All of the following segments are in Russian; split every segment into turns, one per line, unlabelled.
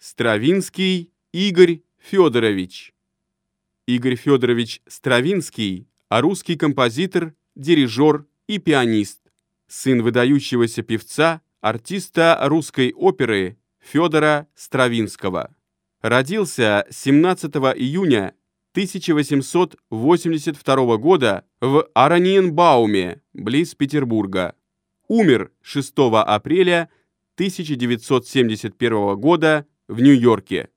Стравинский Игорь Федорович. Игорь Федорович Стравинский, а русский композитор, дирижер и пианист, сын выдающегося певца, артиста русской оперы Федора Стравинского. Родился 17 июня 1882 года в Араниенбауме, близ Петербурга. Умер 6 апреля 1971 года в Нью-Йорке.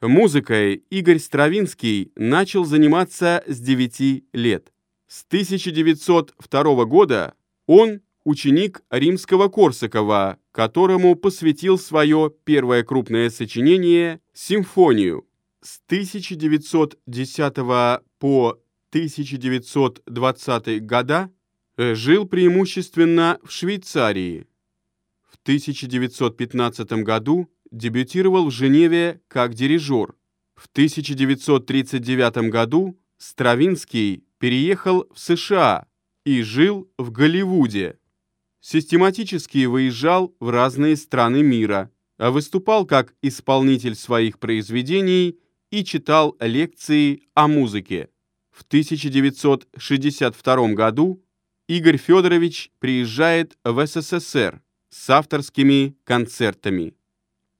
Музыкой Игорь Стравинский начал заниматься с 9 лет. С 1902 года он ученик римского Корсакова, которому посвятил свое первое крупное сочинение «Симфонию». С 1910 по 1920 года жил преимущественно в Швейцарии. В 1915 году дебютировал в Женеве как дирижер. В 1939 году Стравинский переехал в США и жил в Голливуде. Систематически выезжал в разные страны мира, а выступал как исполнитель своих произведений и читал лекции о музыке. В 1962 году Игорь Федорович приезжает в СССР с авторскими концертами.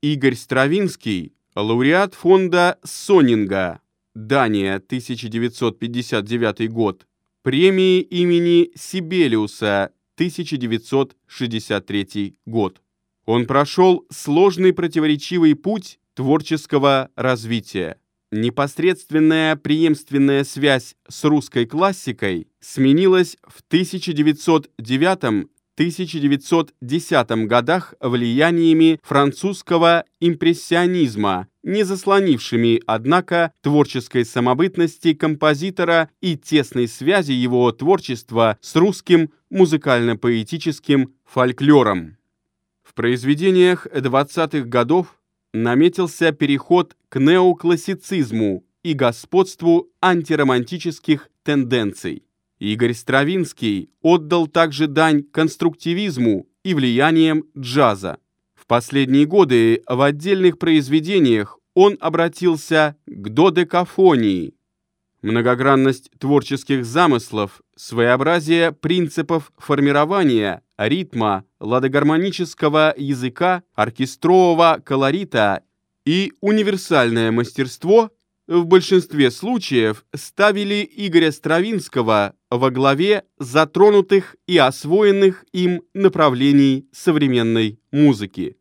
Игорь Стравинский, лауреат фонда Сонинга, Дания, 1959 год, премии имени Сибелиуса, 1963 год. Он прошел сложный противоречивый путь творческого развития. Непосредственная преемственная связь с русской классикой сменилась в 1909 1910 годах влияниями французского импрессионизма, не заслонившими, однако, творческой самобытности композитора и тесной связи его творчества с русским музыкально-поэтическим фольклором. В произведениях 20-х годов наметился переход к неоклассицизму и господству антиромантических тенденций. Игорь Стравинский отдал также дань конструктивизму и влиянием джаза. В последние годы в отдельных произведениях он обратился к додекафонии. Многогранность творческих замыслов, своеобразие принципов формирования, ритма, ладогармонического языка, оркестрового колорита и универсальное мастерство в большинстве случаев ставили Игоря Стравинского во главе затронутых и освоенных им направлений современной музыки.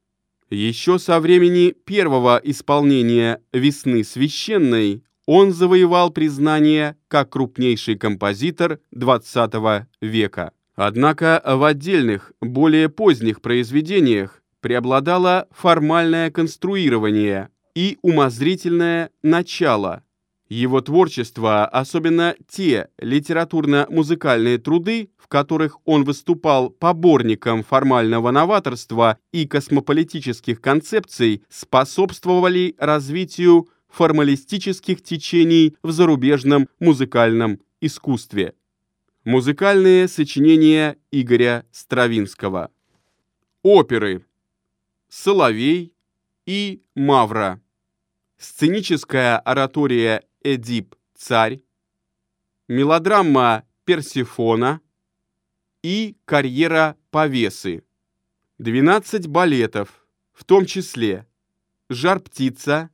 Еще со времени первого исполнения «Весны священной» он завоевал признание как крупнейший композитор XX века. Однако в отдельных, более поздних произведениях преобладало формальное конструирование, и умозрительное начало. Его творчество, особенно те литературно-музыкальные труды, в которых он выступал поборником формального новаторства и космополитических концепций, способствовали развитию формалистических течений в зарубежном музыкальном искусстве. Музыкальные сочинения Игоря Стравинского. Оперы. Соловей, и Мавра. Сценическая оратория «Эдип. Царь», мелодрама «Персифона» и «Карьера повесы». 12 балетов, в том числе «Жар-птица»,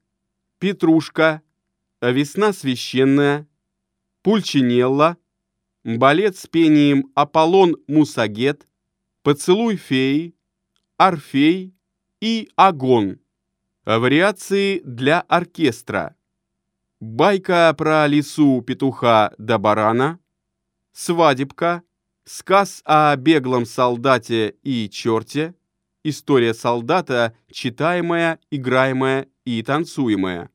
«Петрушка», «Весна священная», «Пульчинелла», балет с пением «Аполлон Мусагет», «Поцелуй феи», «Орфей» и «Огонь». Вариации для оркестра. Байка про лису, петуха да барана. Свадебка. Сказ о беглом солдате и черте. История солдата, читаемая, играемая и танцуемая.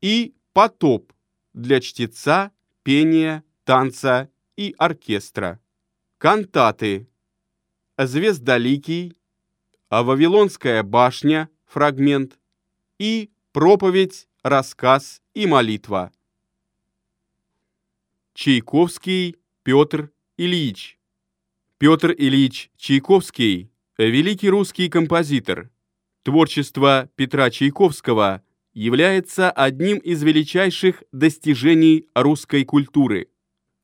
И потоп для чтеца, пения, танца и оркестра. Кантаты. Звездоликий. Вавилонская башня фрагмент, и проповедь, рассказ и молитва. Чайковский Петр Ильич Петр Ильич Чайковский – великий русский композитор, Творчество Петра Чайковского является одним из величайших достижений русской культуры.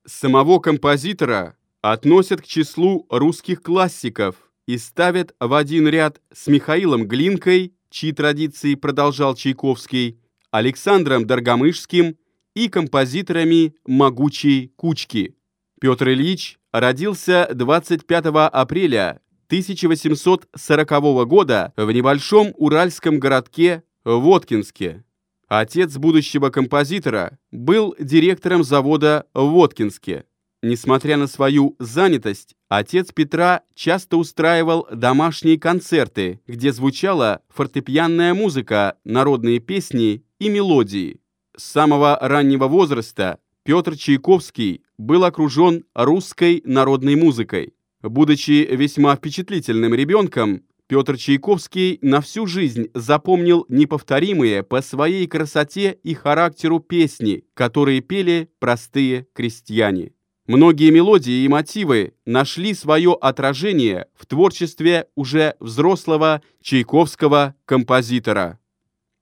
Самого композитора относят к числу русских классиков и ставят в один ряд с Михаилом Глинкой, чьи традиции продолжал Чайковский, Александром Доргомышским и композиторами «Могучей кучки». Петр Ильич родился 25 апреля 1840 года в небольшом уральском городке Воткинске. Отец будущего композитора был директором завода в Воткинске. Несмотря на свою занятость, отец Петра часто устраивал домашние концерты, где звучала фортепианная музыка, народные песни и мелодии. С самого раннего возраста Петр Чайковский был окружен русской народной музыкой. Будучи весьма впечатлительным ребенком, Петр Чайковский на всю жизнь запомнил неповторимые по своей красоте и характеру песни, которые пели простые крестьяне. Многие мелодии и мотивы нашли свое отражение в творчестве уже взрослого чайковского композитора.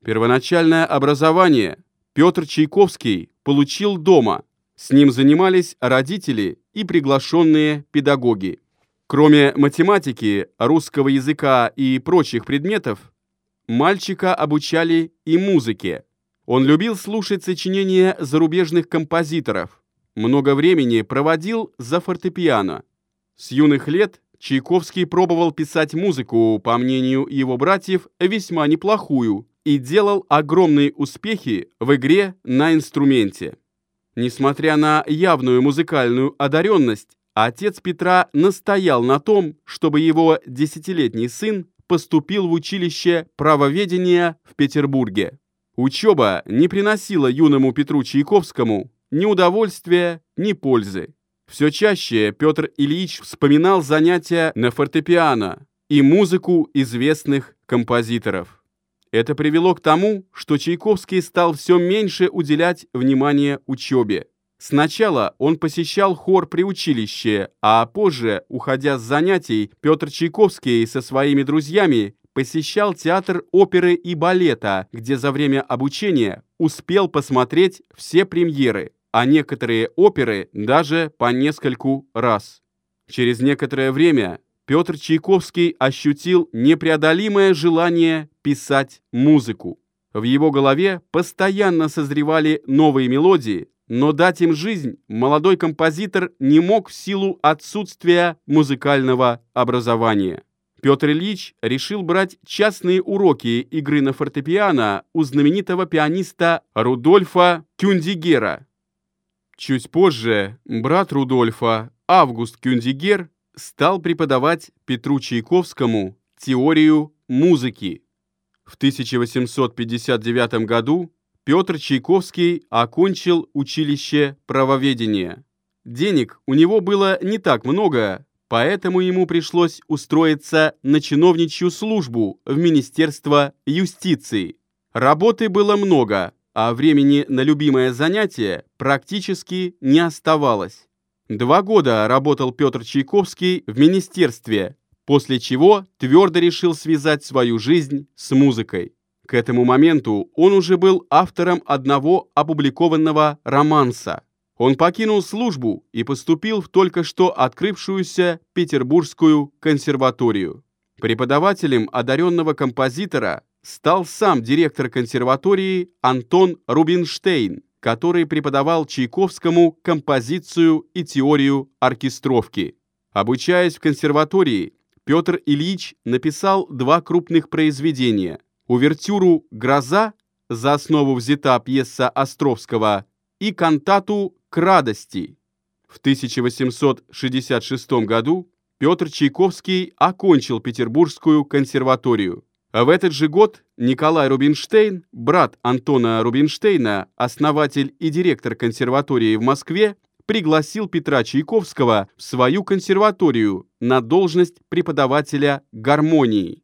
Первоначальное образование Петр Чайковский получил дома. С ним занимались родители и приглашенные педагоги. Кроме математики, русского языка и прочих предметов, мальчика обучали и музыке. Он любил слушать сочинения зарубежных композиторов, много времени проводил за фортепиано. С юных лет Чайковский пробовал писать музыку, по мнению его братьев, весьма неплохую, и делал огромные успехи в игре на инструменте. Несмотря на явную музыкальную одаренность, Отец Петра настоял на том, чтобы его десятилетний сын поступил в училище правоведения в Петербурге. Учеба не приносила юному Петру Чайковскому ни удовольствия, ни пользы. Все чаще Петр Ильич вспоминал занятия на фортепиано и музыку известных композиторов. Это привело к тому, что Чайковский стал все меньше уделять внимание учебе. Сначала он посещал хор при училище, а позже, уходя с занятий, Петр Чайковский со своими друзьями посещал театр оперы и балета, где за время обучения успел посмотреть все премьеры, а некоторые оперы даже по нескольку раз. Через некоторое время Петр Чайковский ощутил непреодолимое желание писать музыку. В его голове постоянно созревали новые мелодии, но дать им жизнь молодой композитор не мог в силу отсутствия музыкального образования. Петр Ильич решил брать частные уроки игры на фортепиано у знаменитого пианиста Рудольфа Кюндигера. Чуть позже брат Рудольфа, Август Кюндигер, стал преподавать Петру Чайковскому теорию музыки. В 1859 году Петр Чайковский окончил училище правоведения. Денег у него было не так много, поэтому ему пришлось устроиться на чиновничью службу в Министерство юстиции. Работы было много, а времени на любимое занятие практически не оставалось. Два года работал Петр Чайковский в министерстве, после чего твердо решил связать свою жизнь с музыкой. К этому моменту он уже был автором одного опубликованного романса. Он покинул службу и поступил в только что открывшуюся Петербургскую консерваторию. Преподавателем одаренного композитора стал сам директор консерватории Антон Рубинштейн, который преподавал Чайковскому композицию и теорию оркестровки. Обучаясь в консерватории, Петр Ильич написал два крупных произведения – увертюру «Гроза», за основу взята пьеса Островского, и кантату «К радости». В 1866 году Петр Чайковский окончил Петербургскую консерваторию. А в этот же год Николай Рубинштейн, брат Антона Рубинштейна, основатель и директор консерватории в Москве, пригласил Петра Чайковского в свою консерваторию на должность преподавателя гармонии.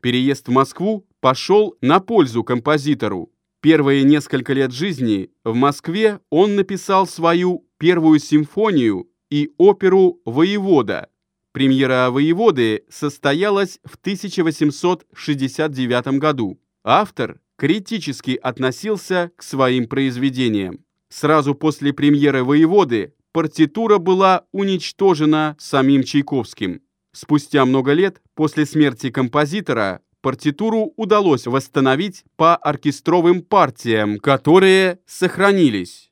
Переезд в Москву пошел на пользу композитору. Первые несколько лет жизни в Москве он написал свою первую симфонию и оперу «Воевода». Премьера «Воеводы» состоялась в 1869 году. Автор критически относился к своим произведениям. Сразу после премьеры «Воеводы» партитура была уничтожена самим Чайковским. Спустя много лет после смерти композитора партитуру удалось восстановить по оркестровым партиям, которые сохранились.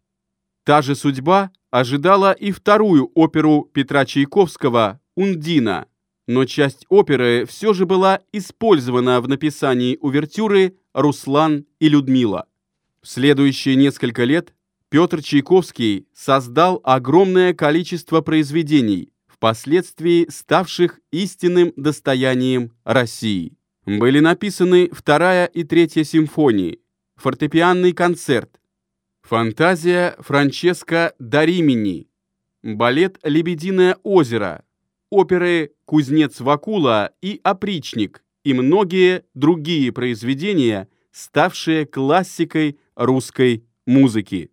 Та же судьба ожидала и вторую оперу Петра Чайковского «Ундина», но часть оперы все же была использована в написании увертюры «Руслан и Людмила». В следующие несколько лет Петр Чайковский создал огромное количество произведений, впоследствии ставших истинным достоянием России. Были написаны вторая и третья симфонии, фортепианный концерт, фантазия Франческо Даримини, балет «Лебединое озеро», оперы «Кузнец Вакула» и «Опричник» и многие другие произведения, ставшие классикой русской музыки.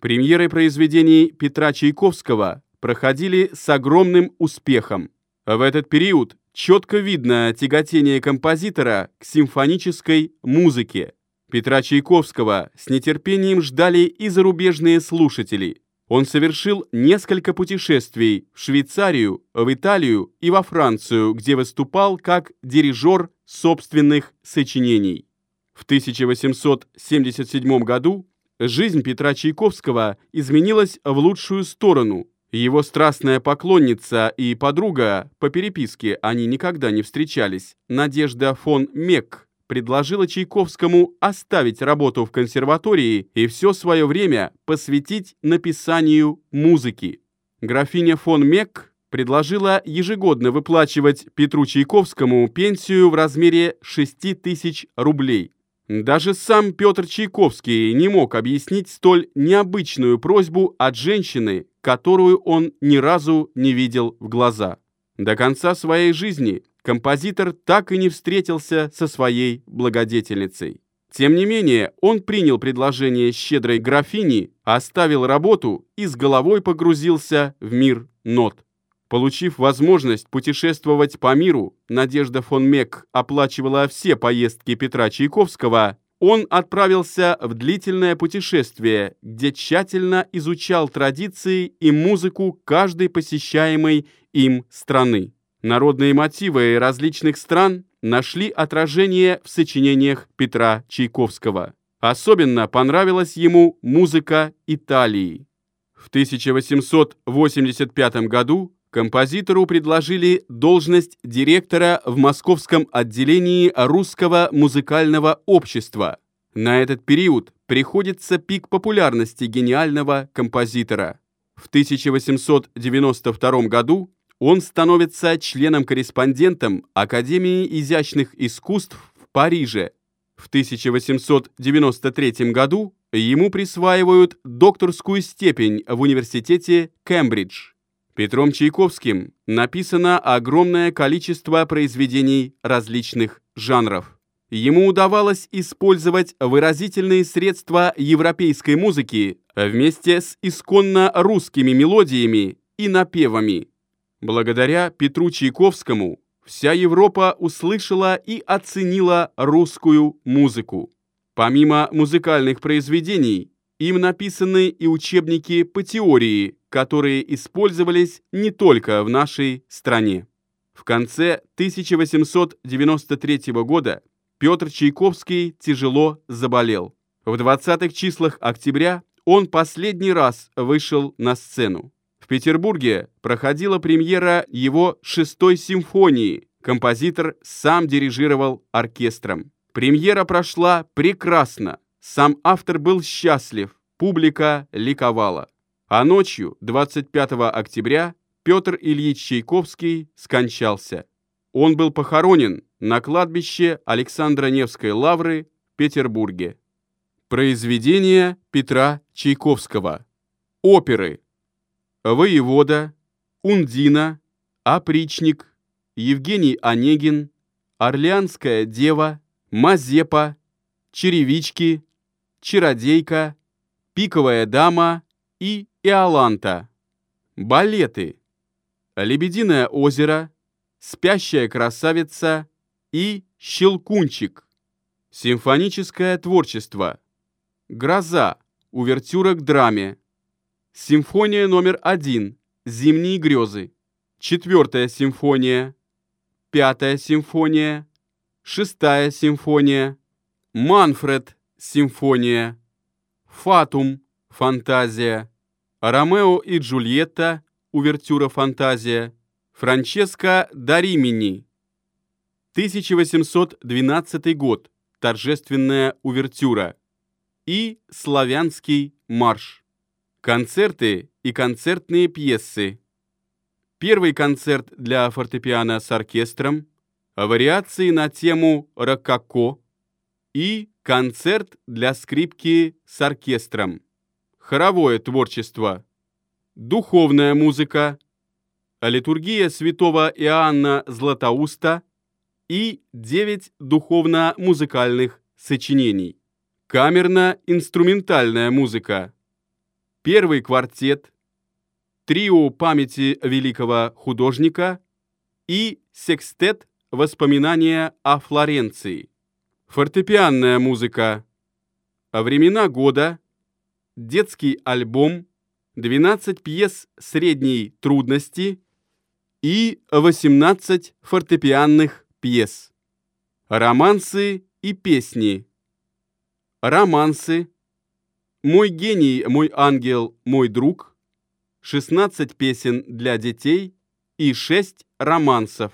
Премьеры произведений Петра Чайковского проходили с огромным успехом. В этот период четко видно тяготение композитора к симфонической музыке. Петра Чайковского с нетерпением ждали и зарубежные слушатели. Он совершил несколько путешествий в Швейцарию, в Италию и во Францию, где выступал как дирижер собственных сочинений. В 1877 году жизнь Петра Чайковского изменилась в лучшую сторону – его страстная поклонница и подруга, по переписке они никогда не встречались, Надежда фон Мек, предложила Чайковскому оставить работу в консерватории и все свое время посвятить написанию музыки. Графиня фон Мек предложила ежегодно выплачивать Петру Чайковскому пенсию в размере 6 тысяч рублей. Даже сам Петр Чайковский не мог объяснить столь необычную просьбу от женщины, которую он ни разу не видел в глаза. До конца своей жизни композитор так и не встретился со своей благодетельницей. Тем не менее, он принял предложение щедрой графини, оставил работу и с головой погрузился в мир нот. Получив возможность путешествовать по миру, Надежда фон Мек оплачивала все поездки Петра Чайковского, он отправился в длительное путешествие, где тщательно изучал традиции и музыку каждой посещаемой им страны. Народные мотивы различных стран нашли отражение в сочинениях Петра Чайковского. Особенно понравилась ему музыка Италии. В 1885 году композитору предложили должность директора в московском отделении Русского музыкального общества. На этот период приходится пик популярности гениального композитора. В 1892 году он становится членом-корреспондентом Академии изящных искусств в Париже. В 1893 году ему присваивают докторскую степень в университете Кембридж. Петром Чайковским написано огромное количество произведений различных жанров. Ему удавалось использовать выразительные средства европейской музыки вместе с исконно русскими мелодиями и напевами. Благодаря Петру Чайковскому вся Европа услышала и оценила русскую музыку. Помимо музыкальных произведений, им написаны и учебники по теории, которые использовались не только в нашей стране. В конце 1893 года Петр Чайковский тяжело заболел. В 20-х числах октября он последний раз вышел на сцену. В Петербурге проходила премьера его шестой симфонии. Композитор сам дирижировал оркестром. Премьера прошла прекрасно. Сам автор был счастлив, публика ликовала. А ночью, 25 октября, Петр Ильич Чайковский скончался. Он был похоронен на кладбище Александра Невской лавры в Петербурге. Произведения Петра Чайковского. Оперы. Воевода, Ундина, Опричник, Евгений Онегин, Орлеанская дева, Мазепа, Черевички, Чародейка, Пиковая дама и Иоланта. Балеты. Лебединое озеро, Спящая красавица и Щелкунчик. Симфоническое творчество. Гроза. Увертюра к драме. Симфония номер один. Зимние грезы. Четвертая симфония. Пятая симфония. Шестая симфония. Манфред. Симфония. Фатум. Фантазия. Ромео и Джульетта. Увертюра фантазия. Франческо да Римини. 1812 год. Торжественная увертюра. И славянский марш. Концерты и концертные пьесы. Первый концерт для фортепиано с оркестром, вариации на тему «Рококо» и концерт для скрипки с оркестром. Хоровое творчество. Духовная музыка. Литургия святого Иоанна Златоуста и девять духовно-музыкальных сочинений. Камерно-инструментальная музыка. Первый квартет. Трио памяти великого художника и секстет воспоминания о Флоренции. Фортепианная музыка. Времена года. Детский альбом. 12 пьес средней трудности и 18 фортепианных пьес. Романсы и песни. Романсы. Мой гений, мой ангел, мой друг. 16 песен для детей и 6 романсов.